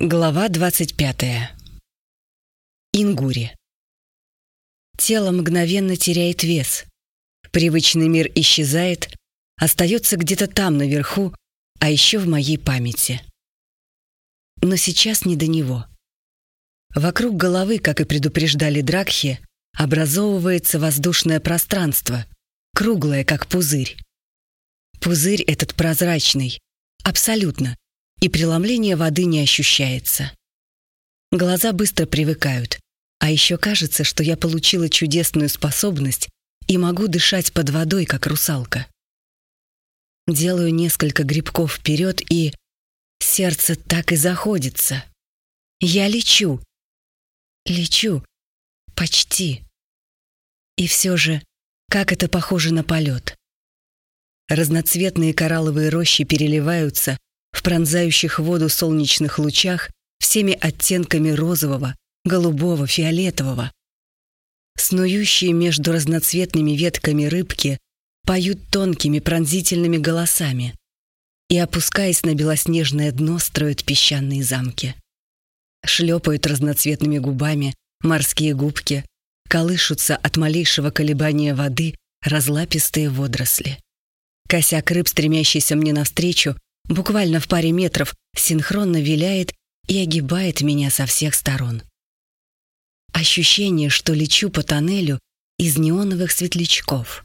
Глава 25. Ингури. Тело мгновенно теряет вес. Привычный мир исчезает, остается где-то там наверху, а еще в моей памяти. Но сейчас не до него. Вокруг головы, как и предупреждали Дракхи, образовывается воздушное пространство, круглое, как пузырь. Пузырь этот прозрачный, абсолютно, и преломление воды не ощущается. Глаза быстро привыкают, а еще кажется, что я получила чудесную способность и могу дышать под водой, как русалка. Делаю несколько грибков вперед, и сердце так и заходится. Я лечу. Лечу. Почти. И все же, как это похоже на полет. Разноцветные коралловые рощи переливаются, пронзающих воду солнечных лучах всеми оттенками розового, голубого, фиолетового. Снующие между разноцветными ветками рыбки поют тонкими пронзительными голосами и, опускаясь на белоснежное дно, строят песчаные замки. Шлепают разноцветными губами морские губки, колышутся от малейшего колебания воды разлапистые водоросли. Косяк рыб, стремящийся мне навстречу, буквально в паре метров, синхронно виляет и огибает меня со всех сторон. Ощущение, что лечу по тоннелю из неоновых светлячков.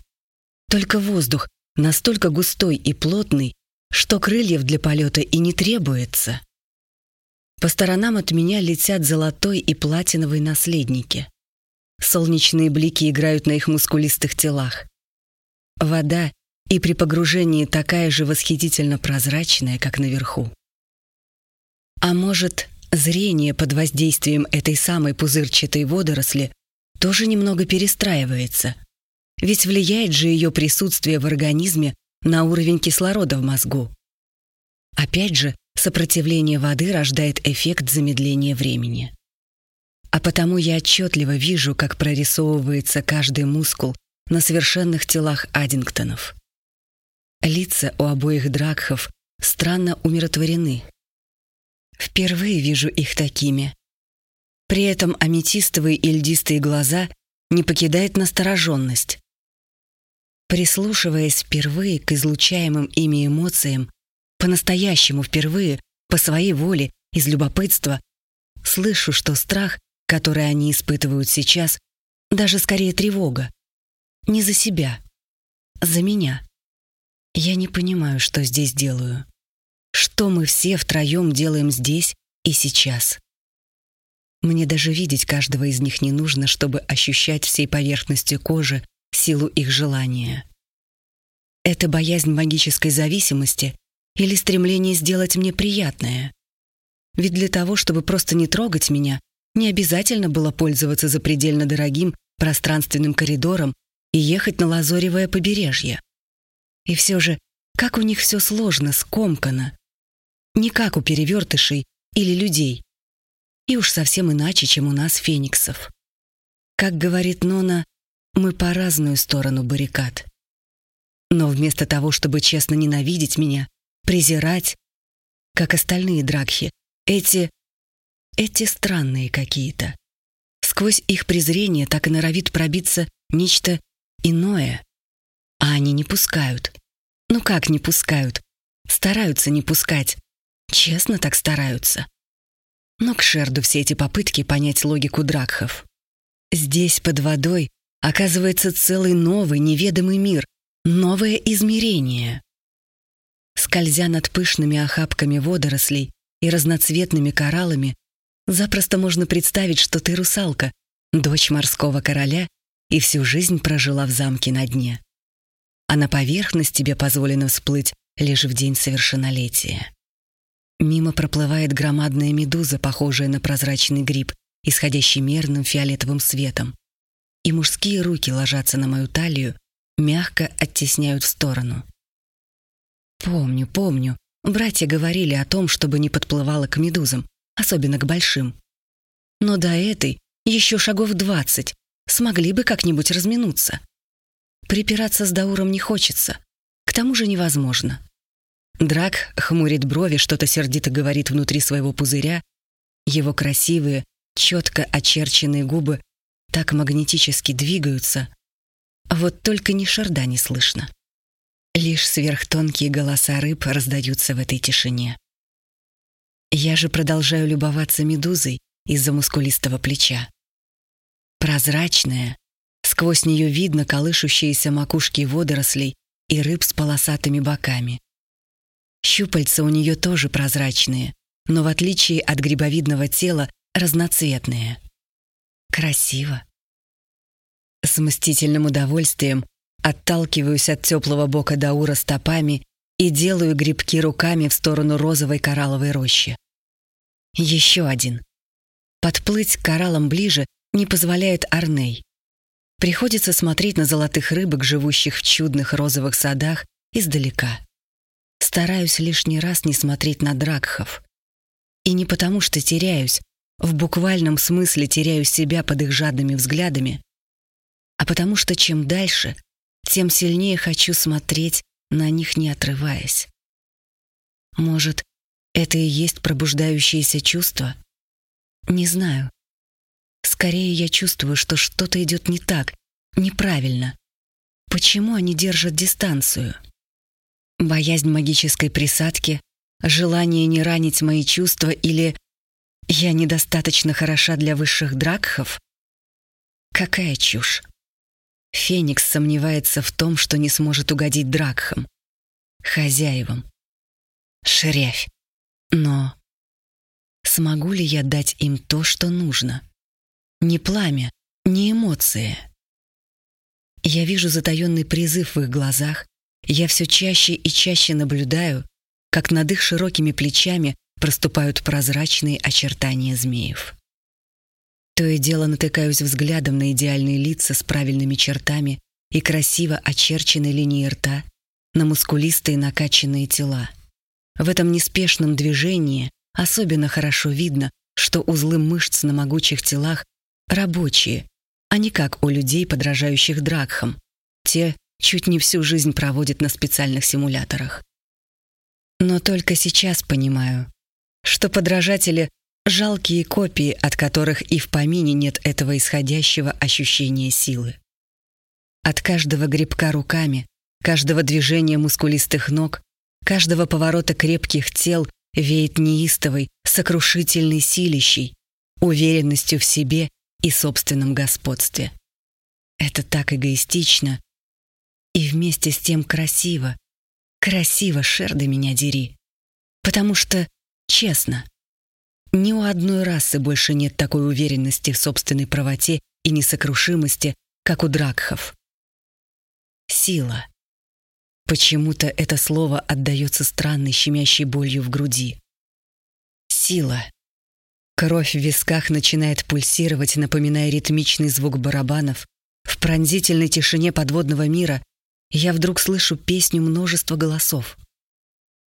Только воздух настолько густой и плотный, что крыльев для полета и не требуется. По сторонам от меня летят золотой и платиновый наследники. Солнечные блики играют на их мускулистых телах. Вода и при погружении такая же восхитительно прозрачная, как наверху. А может, зрение под воздействием этой самой пузырчатой водоросли тоже немного перестраивается, ведь влияет же ее присутствие в организме на уровень кислорода в мозгу. Опять же, сопротивление воды рождает эффект замедления времени. А потому я отчетливо вижу, как прорисовывается каждый мускул на совершенных телах Аддингтонов. Лица у обоих дракхов странно умиротворены. Впервые вижу их такими. При этом аметистовые и льдистые глаза не покидает настороженность. Прислушиваясь впервые к излучаемым ими эмоциям, по-настоящему впервые, по своей воле, из любопытства, слышу, что страх, который они испытывают сейчас, даже скорее тревога. Не за себя, за меня. Я не понимаю, что здесь делаю. Что мы все втроем делаем здесь и сейчас? Мне даже видеть каждого из них не нужно, чтобы ощущать всей поверхностью кожи силу их желания. Это боязнь магической зависимости или стремление сделать мне приятное? Ведь для того, чтобы просто не трогать меня, не обязательно было пользоваться запредельно дорогим пространственным коридором и ехать на лазоревое побережье. И все же, как у них все сложно, скомкано. Не как у перевертышей или людей. И уж совсем иначе, чем у нас, фениксов. Как говорит Нона, мы по разную сторону баррикад. Но вместо того, чтобы честно ненавидеть меня, презирать, как остальные дракхи, эти... эти странные какие-то. Сквозь их презрение так и норовит пробиться нечто иное. А они не пускают. Ну как не пускают? Стараются не пускать. Честно так стараются. Но к Шерду все эти попытки понять логику Дракхов. Здесь, под водой, оказывается целый новый, неведомый мир, новое измерение. Скользя над пышными охапками водорослей и разноцветными кораллами, запросто можно представить, что ты русалка, дочь морского короля и всю жизнь прожила в замке на дне а на поверхность тебе позволено всплыть лишь в день совершеннолетия. Мимо проплывает громадная медуза, похожая на прозрачный гриб, исходящий мерным фиолетовым светом. И мужские руки ложатся на мою талию, мягко оттесняют в сторону. Помню, помню, братья говорили о том, чтобы не подплывала к медузам, особенно к большим. Но до этой еще шагов двадцать, смогли бы как-нибудь разминуться. Припираться с Дауром не хочется. К тому же невозможно. Драк хмурит брови, что-то сердито говорит внутри своего пузыря, Его красивые, четко очерченные губы так магнетически двигаются, вот только ни шарда не слышно. Лишь сверхтонкие голоса рыб раздаются в этой тишине. Я же продолжаю любоваться медузой из-за мускулистого плеча. Прозрачная, сквозь нее видно колышущиеся макушки водорослей и рыб с полосатыми боками. Щупальца у нее тоже прозрачные, но в отличие от грибовидного тела разноцветные. Красиво. С мстительным удовольствием отталкиваюсь от теплого бока Даура стопами и делаю грибки руками в сторону розовой коралловой рощи. Еще один. Подплыть к кораллам ближе не позволяет Арней. Приходится смотреть на золотых рыбок, живущих в чудных розовых садах, издалека. Стараюсь лишний раз не смотреть на дракхов. И не потому, что теряюсь, в буквальном смысле теряю себя под их жадными взглядами, а потому что чем дальше, тем сильнее хочу смотреть на них, не отрываясь. Может, это и есть пробуждающееся чувство? Не знаю. Скорее я чувствую, что что-то идет не так, неправильно. Почему они держат дистанцию? Боязнь магической присадки, желание не ранить мои чувства или я недостаточно хороша для высших дракхов? Какая чушь. Феникс сомневается в том, что не сможет угодить дракхам, хозяевам. Шрявь. Но смогу ли я дать им то, что нужно? Не пламя, не эмоции. Я вижу затаённый призыв в их глазах. Я все чаще и чаще наблюдаю, как над их широкими плечами проступают прозрачные очертания змеев. То и дело натыкаюсь взглядом на идеальные лица с правильными чертами и красиво очерченной линией рта, на мускулистые накачанные тела. В этом неспешном движении особенно хорошо видно, что узлы мышц на могучих телах рабочие, а не как у людей, подражающих дракхам. Те чуть не всю жизнь проводят на специальных симуляторах. Но только сейчас понимаю, что подражатели — жалкие копии, от которых и в помине нет этого исходящего ощущения силы. От каждого грибка руками, каждого движения мускулистых ног, каждого поворота крепких тел веет неистовой, сокрушительной силищей, уверенностью в себе и собственном господстве. Это так эгоистично и вместе с тем красиво. Красиво, Шерда, меня дери. Потому что Честно. Ни у одной расы больше нет такой уверенности в собственной правоте и несокрушимости, как у дракхов. Сила. Почему-то это слово отдается странной щемящей болью в груди. Сила. Кровь в висках начинает пульсировать, напоминая ритмичный звук барабанов. В пронзительной тишине подводного мира я вдруг слышу песню множества голосов.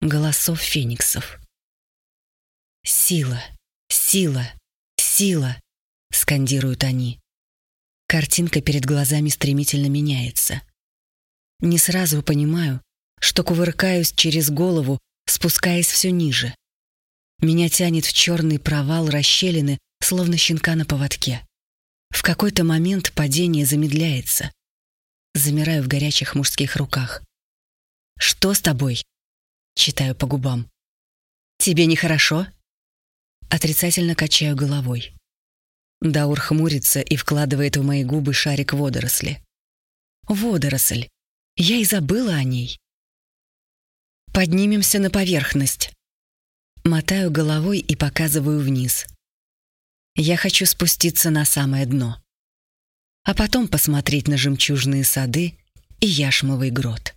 Голосов фениксов. «Сила! Сила! Сила!» — скандируют они. Картинка перед глазами стремительно меняется. Не сразу понимаю, что кувыркаюсь через голову, спускаясь все ниже. Меня тянет в черный провал расщелины, словно щенка на поводке. В какой-то момент падение замедляется. Замираю в горячих мужских руках. «Что с тобой?» Читаю по губам. «Тебе нехорошо?» Отрицательно качаю головой. Даур хмурится и вкладывает в мои губы шарик водоросли. Водоросль. Я и забыла о ней. Поднимемся на поверхность. Мотаю головой и показываю вниз. Я хочу спуститься на самое дно. А потом посмотреть на жемчужные сады и яшмовый грот.